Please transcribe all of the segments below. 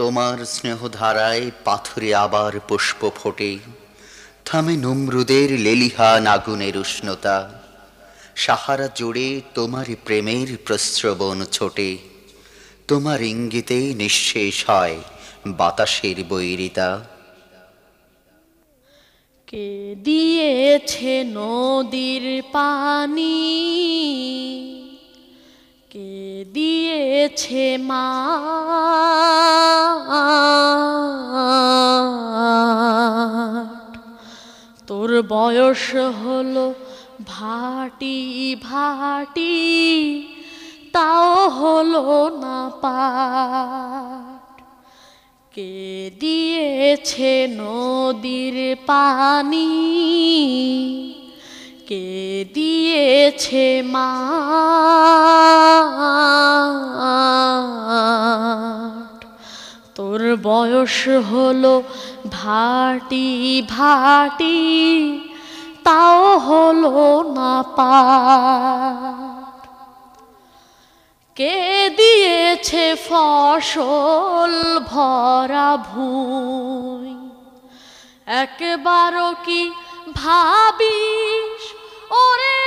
তোমার স্নেহধারায় পাথরে আবার পুষ্প ফোটে। থামে নমরুদের লেলিহান আগুনের উষ্ণতা। সাহারা জুড়ে তোমার প্রেমের প্রস্রবণ ছোটে। তোমার ইঙ্গিতে নিঃশেষ হয় বাতাসের বৈরিতা। কে দিয়েছে নদীর পানি? কে দিয়েছে মা। তোর বয়স হলো ভাটি ভাটি, তাও হলো না পা কে দিয়েছে নদীর পানি? কে দিয়েছে মা। তোর বয়স হলো ভাটি ভাটি, তাও হলো না পা কে দিয়েছে ফসল ভরা ভুই? একবারও কি ভাবিস? ওরে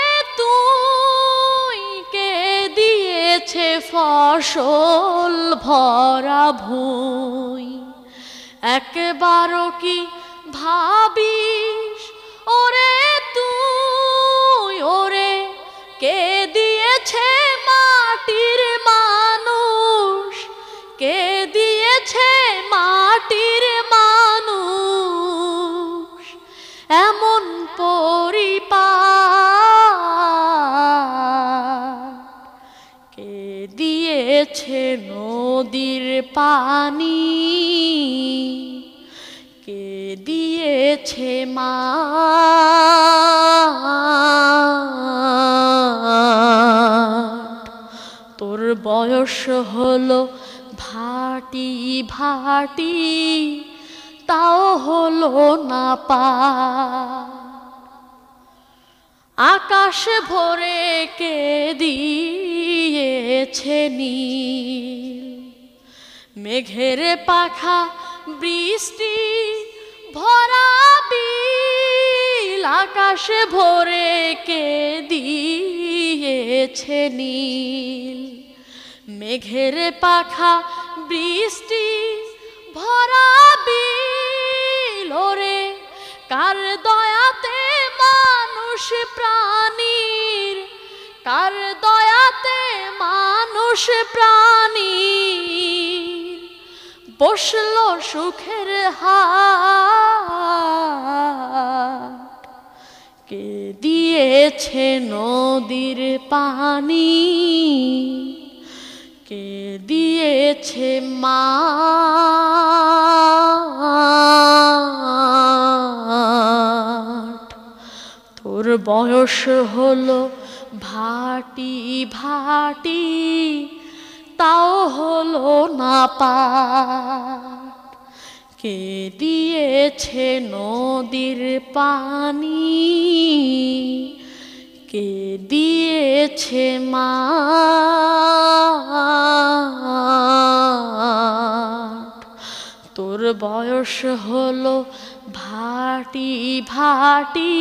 দিয়েছে ফসল ভরা ভুই। একবারও কি ভাবিস? ওরে তুই ওরে কে দিয়েছে মাটির দিয়েছে নদীর পানি। কে দিয়েছে মা? তোর বয়স হলো ভাটি ভাটি, তাও হলো না পা। আকাশ ভরে কে দিয়েছে নীল। মেঘের পাখা বৃষ্টি ভরা বিল আকাশ ভরে কে দিয়েছে নীল। মেঘের পাখা বৃষ্টি ভরা বিল, ওরে কার দয়াতে মানুষ প্রাণীর, কার দয়াতে মানুষ প্রাণী বসল সুখের হাট কে দিয়েছে নদীর পানি? কে দিয়েছে মা বয়স হলো ভাটি ভাটি, তাও হলো না পা কে দিয়েছে নদীর পানি? কে দিয়েছে মা? তোর বয়স হলো ভাটি ভাটি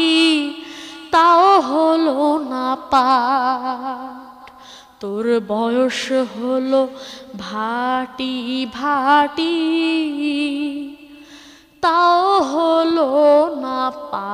তাও হলো না পাট তোর বয়স হলো ভাটি ভাটি তাও হলো না পা